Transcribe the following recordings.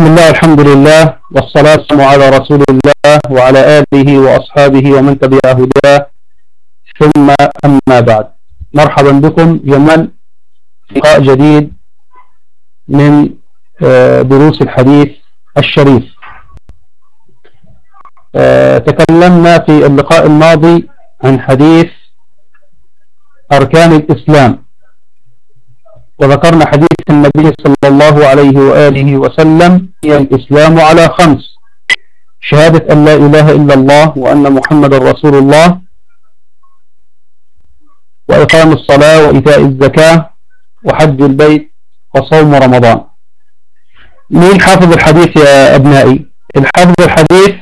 بسم الله الحمد لله والصلاة والسلام على رسول الله وعلى آله وأصحابه ومن تبع هداه. ثم أما بعد. مرحبا بكم جميعا لقاء جديد من آه، دروس الحديث الشريف. آه، تكلمنا في اللقاء الماضي عن حديث أركان الإسلام. وذكرنا حديث النبي صلى الله عليه وآله وسلم هي الإسلام على خمس. شهادة أن لا إله إلا الله وأن محمد رسول الله وإقام الصلاة وإيتاء الزكاة وحج البيت وصوم رمضان. مين حافظ الحديث يا أبنائي؟ الحافظ الحديث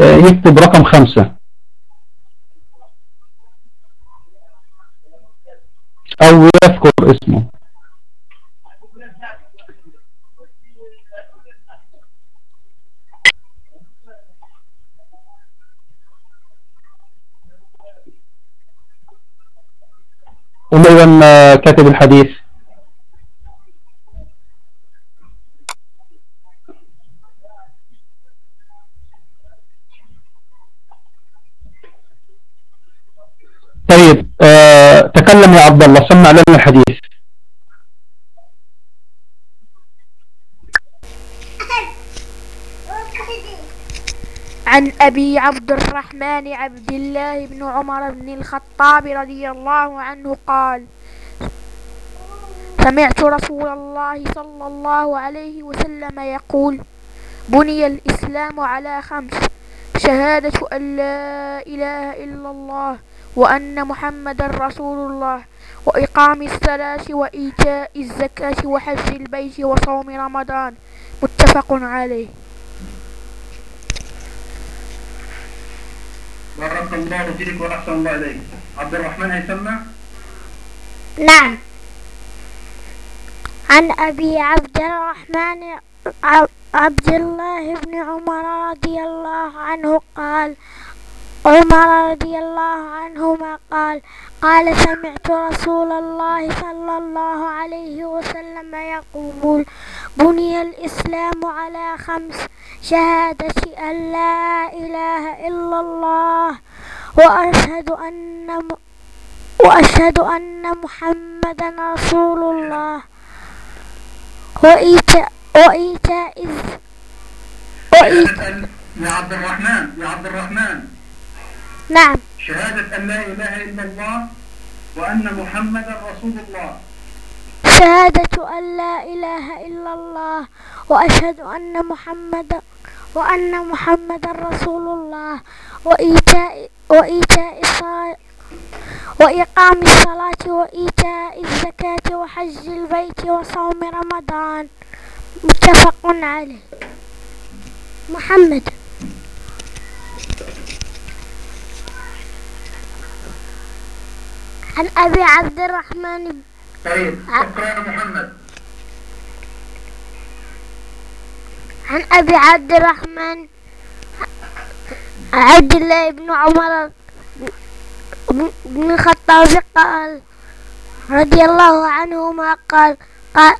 آه، يكتب رقم خمسة. أو يذكر اسمه. ومن كاتب الحديث طيب آه تكلم يا عبد الله سمع لنا الحديث. عن أبي عبد الرحمن عبد الله بن عمر بن الخطاب رضي الله عنه قال سمعت رسول الله صلى الله عليه وسلم يقول بني الإسلام على خمس شهادة أن لا إله إلا الله وأن محمد رسول الله وإقام الصلاة وإيتاء الزكاة وحج البيت وصوم رمضان. متفق عليه. بارك الله فيك وأحسن الله إليك عبد الرحمن هيسمع نعم. عن أبي عبد الرحمن عبد الله بن عمر رضي الله عنه قال عمر رضي الله عنهما قال قال سمعت رسول الله صلى الله عليه وسلم يقول بني الإسلام على خمس شهادة أن لا إله إلا الله وأشهد أن م- وأشهد أن محمدا رسول الله. وإيتاء وإيتاء وإيتاء يا عبد الرحمن يا عبد الرحمن. نعم. شهادة أن لا إله إلا الله وأن محمدا رسول الله. شهادة أن لا إله إلا الله وأشهد أن محمد وأن محمد رسول الله وإيتاء وإيتاء الصلاة وإقام الصلاة وإيتاء الزكاة وحج البيت وصوم رمضان. متفق عليه. محمد. عن أبي عبد الرحمن طيب اقرأ محمد. عن أبي عبد الرحمن عبد الله بن عمر بن الخطاب قال رضي الله عنهما قال, قال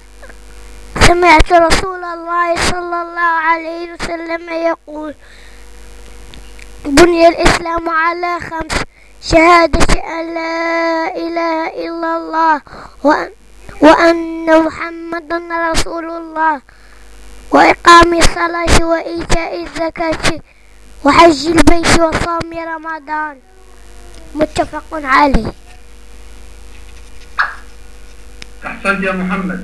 سمعت رسول الله صلى الله عليه وسلم يقول بني الإسلام على خمس شهادة أن لا إله إلا الله وأن, وأن محمدا رسول الله وإقام الصلاة وإيتاء الزكاة وحج البيت وصوم رمضان. متفق عليه. أحسنت يا محمد.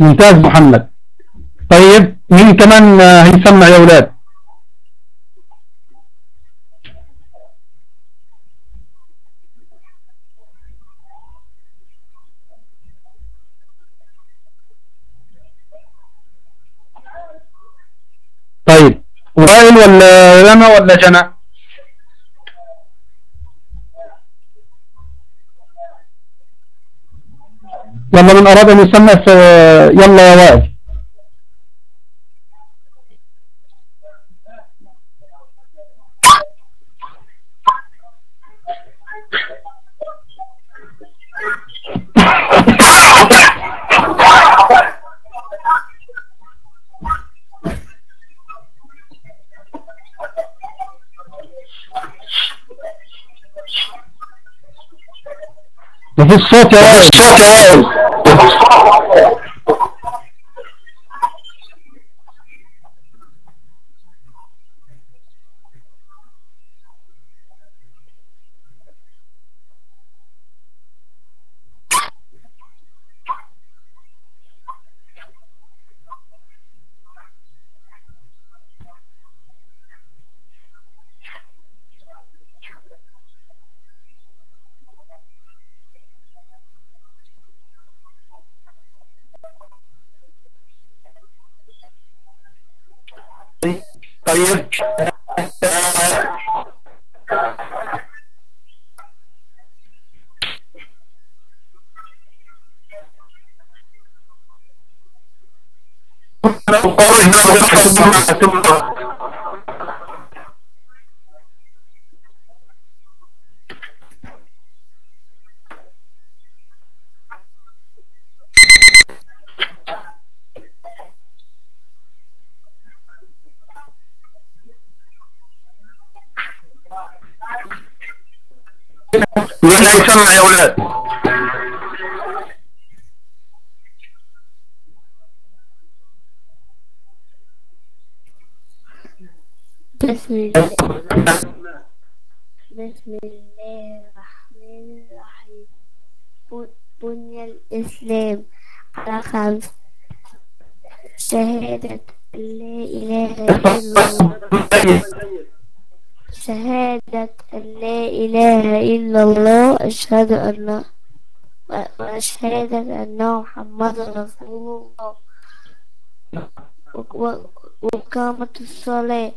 ممتاز محمد. طيب مين كمان هيسمع يا أولاد وائل ولا رنا ولا جنى يلا من أراد أن يسمع ف- يلا يا وائل. ما فيش صوت يا ولد طيب مين هيسمع يا ولاد بسم الله بسم الله الرحمن الرحيم. بني الإسلام على خمس. شهادة لا إله إلا الله. شهادة أن لا إله إلا الله أشهد أن وشهادة أن محمد رسول الله. وإقامة الصلاة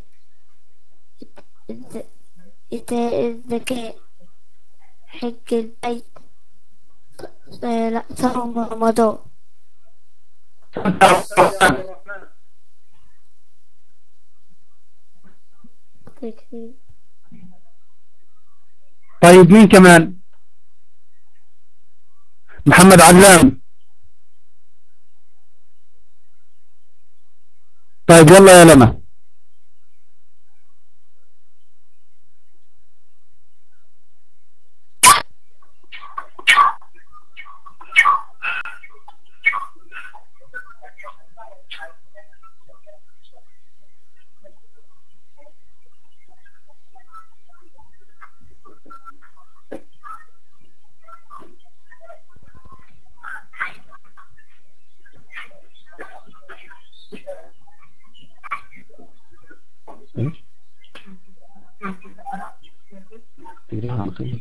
إيتاء الزكاة حج البيت لا صوم رمضان. تكفي. طيب مين كمان؟ محمد علام. طيب يلا يا لما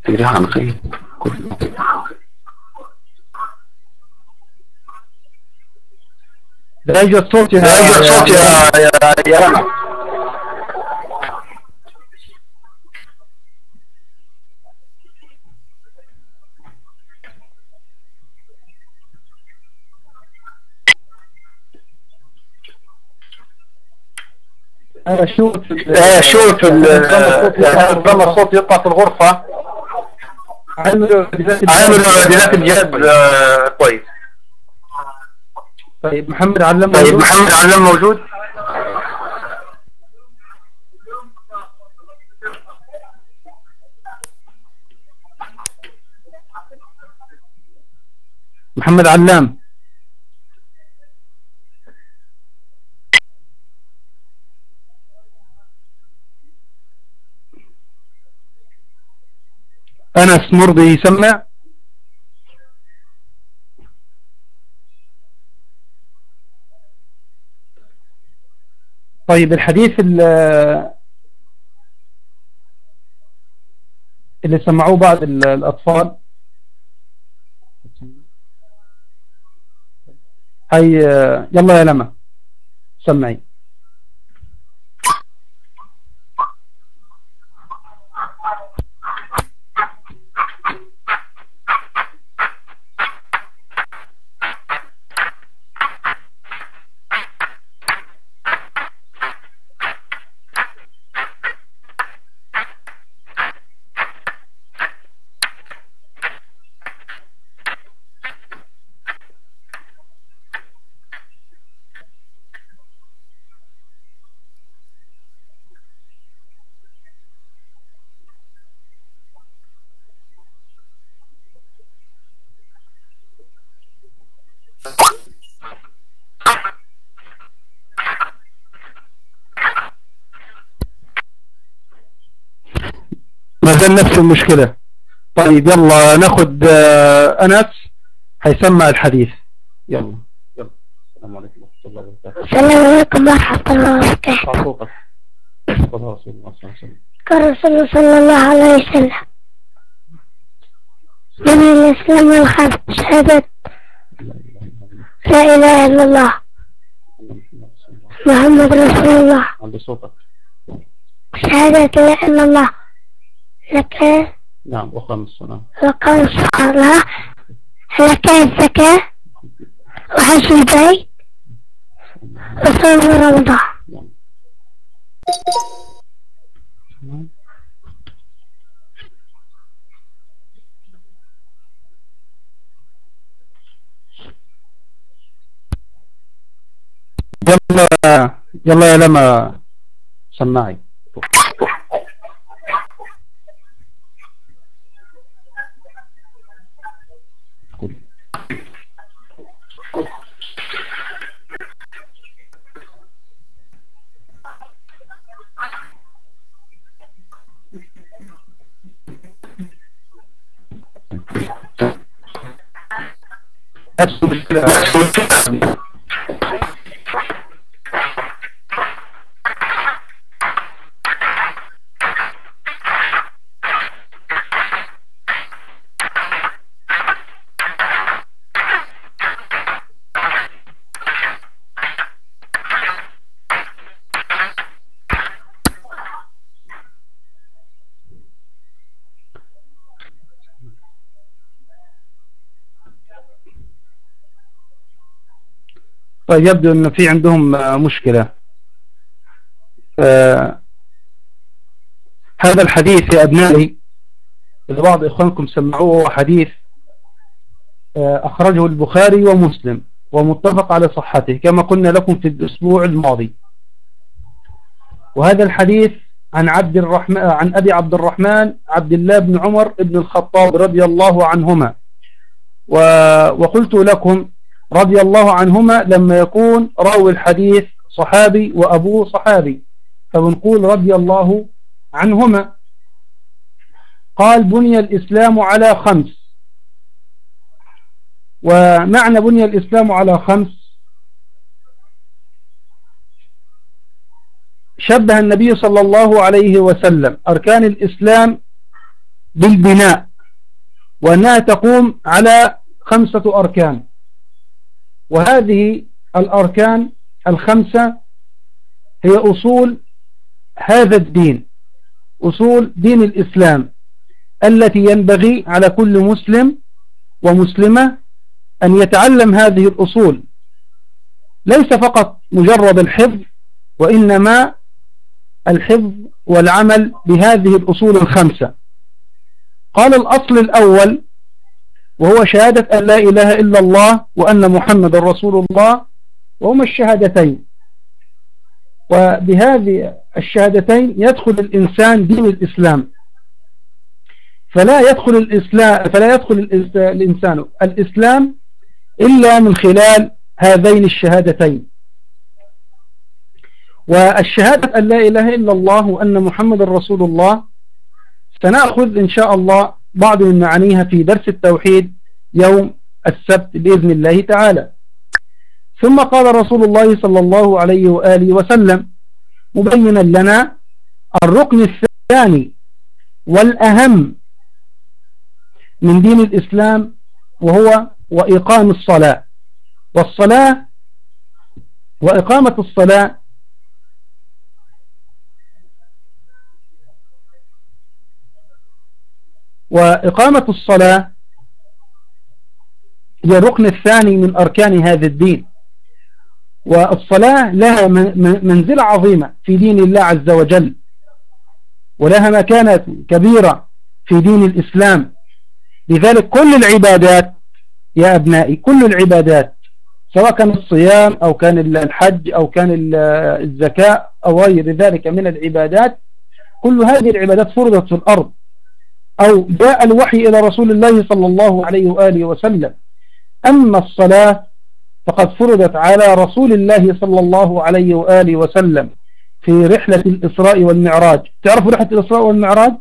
تقريها عن خير لا يوجد صوت يا صوت يا يا شوف آه، شوف ال- لما الصوت يطلع في الغرفة. عملوا عامل اعدادات الجهاز. آه، كويس. طيب محمد علم طيب محمد علام موجود؟ محمد علام. أنس مرضي يسمع. طيب الحديث ال- اللي سمعوه بعض ال- الأطفال. هي يلا يا لما سمعي. زال نفس المشكلة. طيب يلا ناخد آه، أنس هيسمع الحديث. يلا. يلا السلام عليكم ورحمة الله وبركاته. السلام عليكم ورحمة الله وبركاته. يا رسول الله صلى الله عليه وسلم قال رسول صلى الله عليه وسلم من الإسلام الخمس شهادة لا إله إلا الله الله محمد رسول الله. محمد رسول الله عند صوتك. شهادة لا إله إلا الله. لك نعم وقام الصلاة. وقال الصلاة. لك الزكاة. وحج البيت. وصوم رمضان. نعم يلا يلا يا لما سماعي. نفس المشكلة يبدو أن في عندهم آه، مشكلة. آه، هذا الحديث يا أبنائي بعض إخوانكم سمعوه حديث آه، أخرجه البخاري ومسلم ومتفق على صحته كما قلنا لكم في الأسبوع الماضي. وهذا الحديث عن عبد الرحمن عن أبي عبد الرحمن عبد الله بن عمر بن الخطاب رضي الله عنهما. و... وقلت لكم رضي الله عنهما لما يكون راوي الحديث صحابي وأبوه صحابي فبنقول رضي الله عنهما. قال بني الإسلام على خمس. ومعنى بني الإسلام على خمس شبه النبي صلى الله عليه وسلم. أركان الإسلام بالبناء وأنها تقوم على خمسة أركان. وهذه الأركان الخمسة هي أصول هذا الدين أصول دين الإسلام التي ينبغي على كل مسلم ومسلمة أن يتعلم هذه الأصول. ليس فقط مجرد الحفظ وإنما الحفظ والعمل بهذه الأصول الخمسة. قال الأصل الأول وهو شهادة أن لا إله إلا الله وأن محمد رسول الله وهما الشهادتين. وبهذه الشهادتين يدخل الإنسان دين الإسلام. فلا يدخل الإسلام فلا يدخل الإنسان الإسلام إلا من خلال هذين الشهادتين. والشهادة أن لا إله إلا الله وأن محمد رسول الله سنأخذ إن شاء الله بعض من معانيها في درس التوحيد يوم السبت بإذن الله تعالى. ثم قال رسول الله صلى الله عليه وآله وسلم مبينا لنا الركن الثاني والأهم من دين الإسلام وهو وإقام الصلاة. والصلاة وإقامة الصلاة وإقامة الصلاة هي الركن الثاني من أركان هذا الدين. والصلاة لها منزلة عظيمة في دين الله عز وجل ولها مكانة كبيرة في دين الإسلام. لذلك كل العبادات يا أبنائي كل العبادات سواء كان الصيام أو كان الحج أو كان الزكاة أو غير ذلك من العبادات كل هذه العبادات فرضت في الأرض. أو جاء الوحي إلى رسول الله صلى الله عليه وآله وسلم. أما الصلاة فقد فرضت على رسول الله صلى الله عليه وآله وسلم في رحلة الإسراء والمعراج. تعرفوا رحلة الإسراء والمعراج؟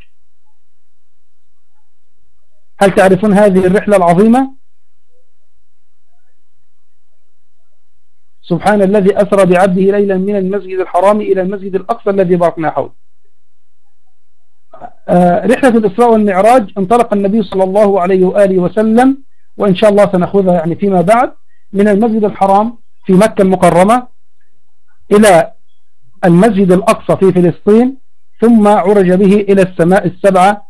هل تعرفون هذه الرحلة العظيمة؟ سبحان الذي أسرى بعبده ليلا من المسجد الحرام إلى المسجد الأقصى الذي باركنا حوله. رحلة الإسراء والمعراج انطلق النبي صلى الله عليه وآله وسلم وإن شاء الله سنأخذها يعني فيما بعد من المسجد الحرام في مكة المكرمة إلى المسجد الأقصى في فلسطين ثم عرج به إلى السماء السبعة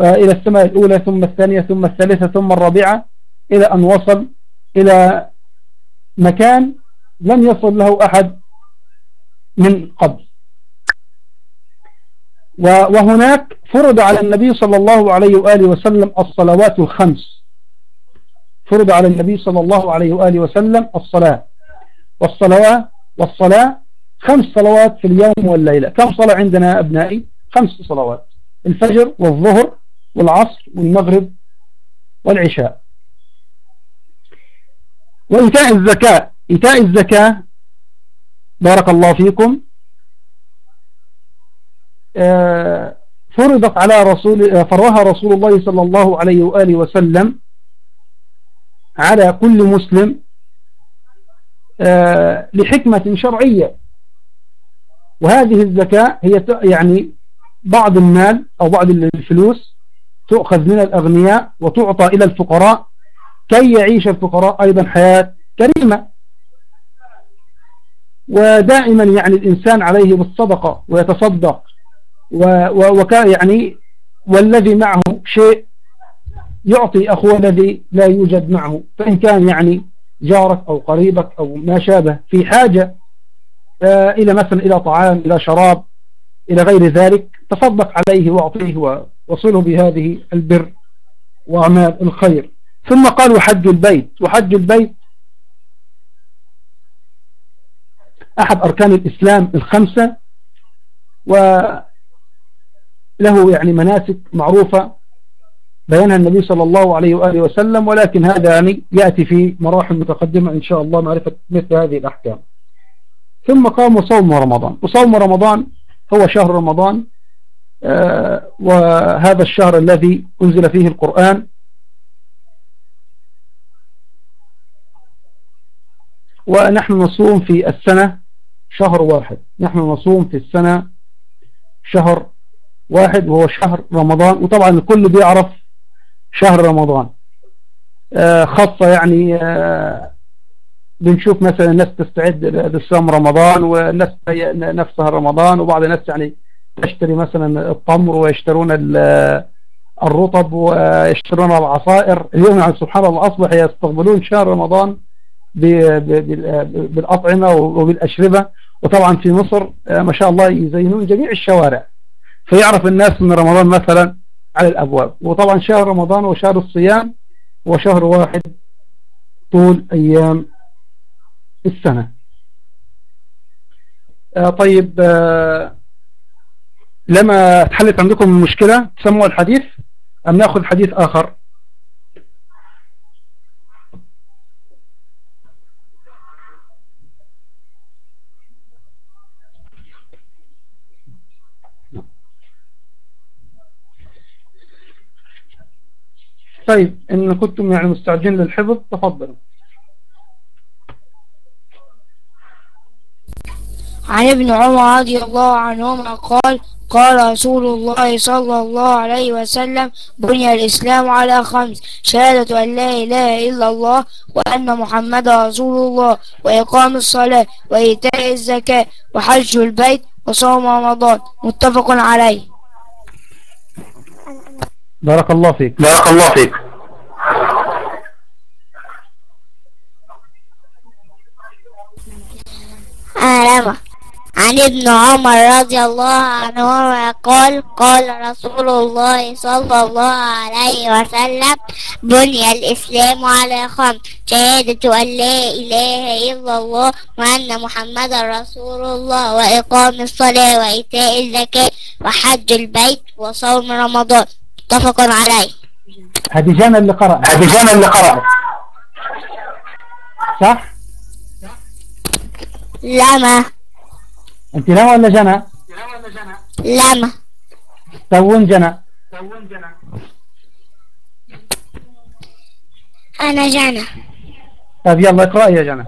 آه، إلى السماء الأولى ثم الثانية ثم الثالثة ثم الرابعة إلى أن وصل إلى مكان لم يصل له أحد من قبل. وهناك فرض على النبي صلى الله عليه وآله وسلم الصلوات الخمس. فرض على النبي صلى الله عليه وآله وسلم الصلاة. والصلاة والصلاة خمس صلوات في اليوم والليلة. كم صلاة عندنا أبنائي؟ خمس صلوات. الفجر والظهر والعصر والمغرب والعشاء. وإيتاء الزكاة. إيتاء الزكاة بارك الله فيكم فرضت على رسول آه، فرها رسول الله صلى الله عليه وآله وسلم على كل مسلم آه، لحكمة شرعية. وهذه الزكاة هي يعني بعض المال أو بعض الفلوس تؤخذ من الأغنياء وتعطى إلى الفقراء. كي يعيش الفقراء أيضا حياة كريمة. ودائما يعني الإنسان عليه بالصدقة ويتصدق. وكان يعني والذي معه شيء يعطي أخوه الذي لا يوجد معه فإن كان يعني جارك أو قريبك أو ما شابه في حاجة آه، إلى مثلا إلى طعام إلى شراب إلى غير ذلك تصدق عليه وأعطيه وصله بهذه البر وأعمال الخير. ثم قالوا حج البيت وحج البيت أحد أركان الإسلام الخمسة وله يعني مناسك معروفة بيانها النبي صلى الله عليه وآله وسلم ولكن هذا يعني يأتي في مراحل متقدمة إن شاء الله معرفة مثل هذه الأحكام. ثم قام صوم رمضان. وصوم رمضان هو شهر رمضان آه، وهذا الشهر الذي أنزل فيه القرآن. ونحن نصوم في السنة شهر واحد. نحن نصوم في السنة شهر واحد وهو شهر رمضان. وطبعا الكل بيعرف شهر رمضان. آه، خاصة يعني آه، بنشوف مثلا الناس تستعد لصيام رمضان والناس نفسها رمضان وبعض الناس يعني تشتري مثلا التمر ويشترون الرطب ويشترون العصائر. اليوم يعني سبحان الله أصبح يستقبلون شهر رمضان بالأطعمة وبالأشربة. وطبعا في مصر آه، ما شاء الله يزينون جميع الشوارع. فيعرف الناس من رمضان مثلا على الأبواب. وطبعا شهر رمضان وشهر الصيام وشهر واحد طول أيام السنة. آه، طيب آه، لما تحلت عندكم المشكلة تسموا الحديث أم نأخذ حديث آخر؟ طيب إن كنتم يعني مستعجلين للحفظ تفضلوا. عن ابن عمر رضي الله عنهما قال قال رسول الله صلى الله عليه وسلم بني الإسلام على خمس شهادة أن لا إله إلا الله وأن محمد رسول الله وإقام الصلاة وإيتاء الزكاة وحج البيت وصوم رمضان. متفق عليه. بارك الله فيك. بارك الله فيك. آه عن ابن عمر رضي الله عنهما قال قال رسول الله صلى الله عليه وسلم بني الإسلام على خمس. شهادة أن لا إله إلا الله وأن محمد رسول الله وإقام الصلاة وإيتاء الزكاة وحج البيت وصوم رمضان. متفق عليه هذه جانا اللي قرأ. هذه جانا اللي قرأ صح؟ لما أنت لما ولا جنى لما تون جنى أنا جنى طيب يلا اقرأ يا جنى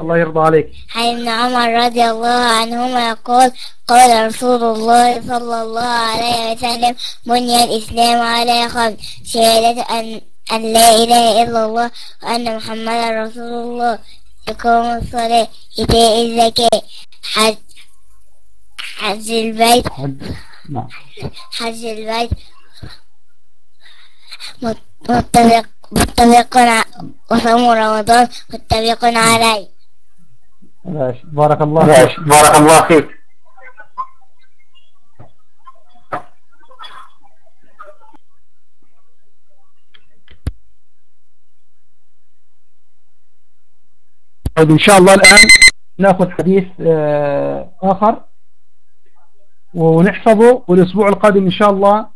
الله يرضى عليك. عن ابن عمر رضي الله عنهما يقول قال رسول الله صلى الله عليه وسلم بني الإسلام على خمس شهادة أن أن لا إله إلا الله وأن محمدا رسول الله إقام الصلاة إيتاء الزكاة حج حج البيت حد- نعم. حج البيت مت- متفق متفق ع- وصوم رمضان متفق عليه ماشي. بارك الله ماشي. فيك بارك الله فيك. طيب إن شاء الله الآن نأخذ حديث آه، آخر. ونحفظه والأسبوع القادم إن شاء الله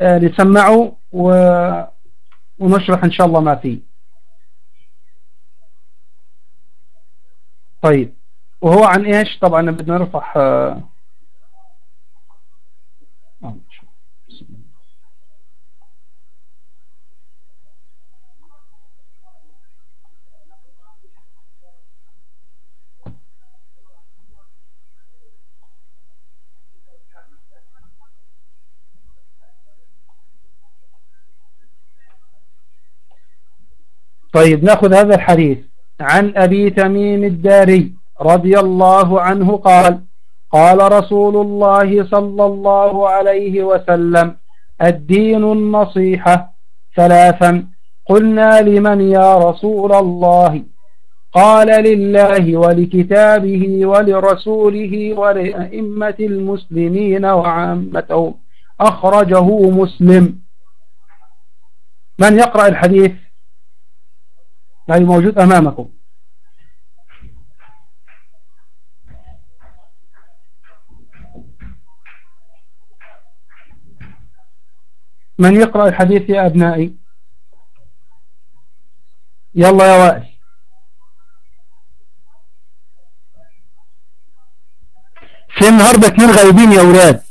آه، نسمعه و- ونشرح إن شاء الله ما فيه. طيب. وهو عن إيش؟ طبعا بدنا نرفع آه، آه، طيب نأخذ هذا الحديث عن أبي تميم الداري رضي الله عنه قال قال رسول الله صلى الله عليه وسلم الدين النصيحة ثلاثا. قلنا لمن يا رسول الله؟ قال لله ولكتابه ولرسوله ولأئمة المسلمين وعامتهم. أخرجه مسلم. من يقرأ الحديث؟ يعني موجود أمامكم. من يقرأ الحديث يا أبنائي؟ يلا يا وائل. في النهاردة اثنين غايبين يا أولاد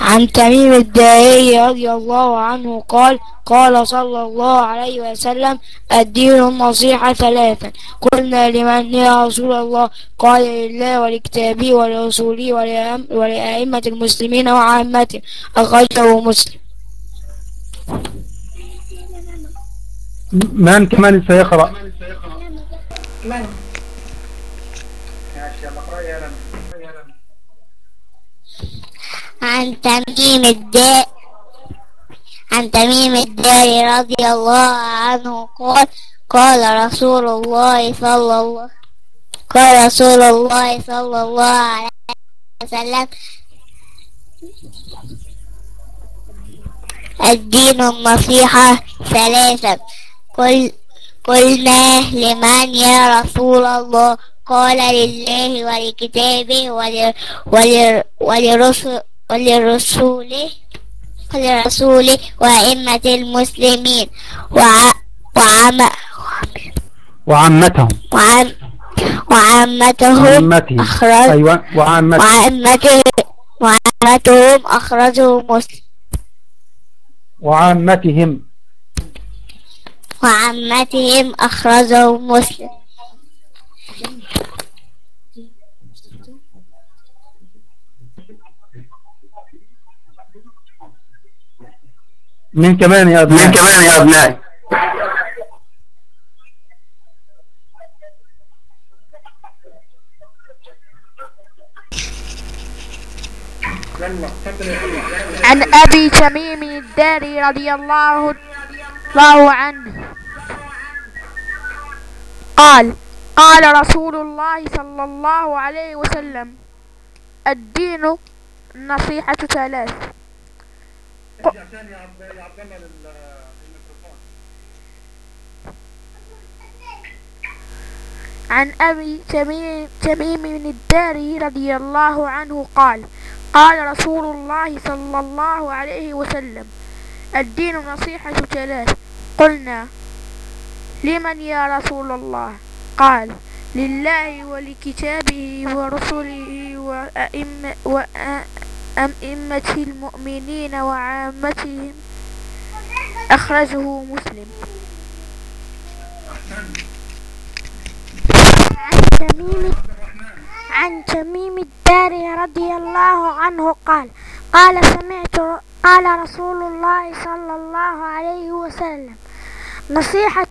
عن تميم الداري رضي الله عنه قال قال صلى الله عليه وسلم الدين النصيحة ثلاثا قلنا لمن يا رسول الله؟ قال لله ولكتابه ولرسوله ولأئمة المسلمين وعامتهم أخرجه مسلم. من كمان سيقرأ. عن تميم الداء عن تميم الداري رضي الله عنه قال قال رسول الله صلى الله قال رسول الله صلى الله عليه وسلم الدين النصيحة ثلاثة قل قلنا لمن يا رسول الله؟ قال لله ولكتابه ول- ول- ولرسل ولرسوله ولرسوله وأئمة المسلمين وع وعم وعامتهم. وعم وعامتهم أخرج أيوة وعامتهم. وعامته وعامتهم أخرجه مسلم وعامتهم. وعامتهم أخرجه مسلم. من كمان يا من أبنائي كمان يا أبنائي. عن أبي تميم الداري رضي الله الله عنه. قال قال رسول الله صلى الله عليه وسلم الدين النصيحة ثلاث. عن أبي تميم, تميم بن الداري رضي الله عنه قال قال رسول الله صلى الله عليه وسلم الدين نصيحة ثلاث. قلنا لمن يا رسول الله؟ قال لله ولكتابه ورسله وأئمة, أئمة المؤمنين وعامتهم؟ أخرجه مسلم. عن تميم عن تميم الداري رضي الله عنه قال قال سمعت قال رسول الله صلى الله عليه وسلم نصيحة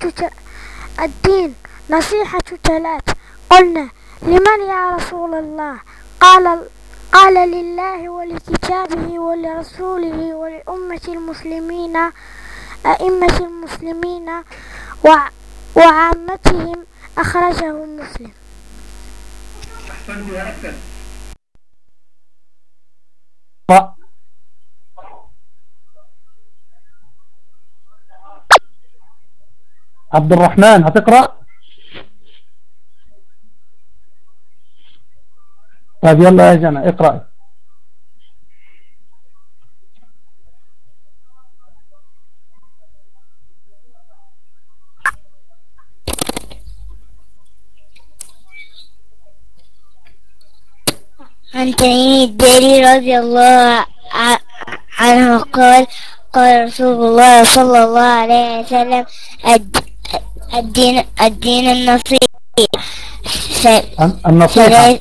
الدين نصيحة ثلاث قلنا لمن يا رسول الله؟ قال قال لله ولكتابه ولرسوله ولأمة المسلمين أئمة المسلمين وع- وعامتهم أخرجه مسلم. عبد الرحمن هتقرأ طيب يلا يا جنى اقرأ عن تميم الداري رضي الله عنه قال قال رسول الله صلى الله عليه وسلم الد- الدين الدين النصيحة. النصيحة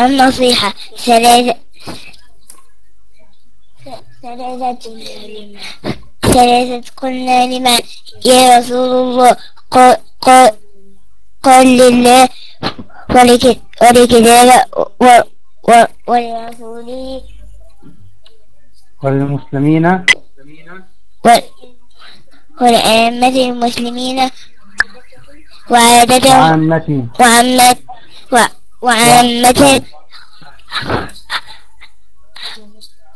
النصيحة. ثلاثة ثلاثة ثلاثة قلنا لمن؟ يا رسول الله قال قال قال لله ولك- ولكتابه و- و- ولرسوله. وللمسلمين. ولأئمة المسلمين وعادتهم وعامتهم. وعامة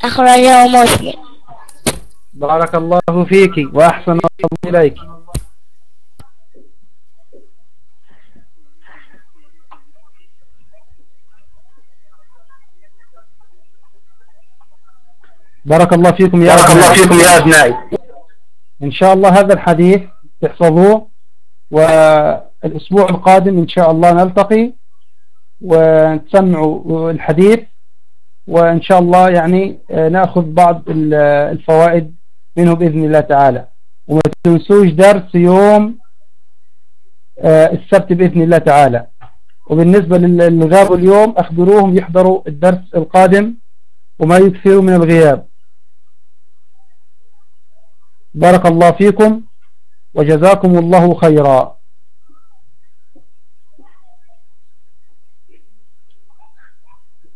أخرجه مسلم. بارك الله فيك وأحسن الله إليك. بارك الله فيكم يا بارك الله. فيكم يا أبنائي. إن شاء الله هذا الحديث تحفظوه والأسبوع القادم إن شاء الله نلتقي. ونسمعوا الحديث وإن شاء الله يعني آه، نأخذ بعض ال- الفوائد منه بإذن الله تعالى. وما تنسوش درس يوم آه، السبت بإذن الله تعالى. وبالنسبة لل- اللي غابوا اليوم أخبروهم يحضروا الدرس القادم وما يكثروا من الغياب. بارك الله فيكم وجزاكم الله خيرا.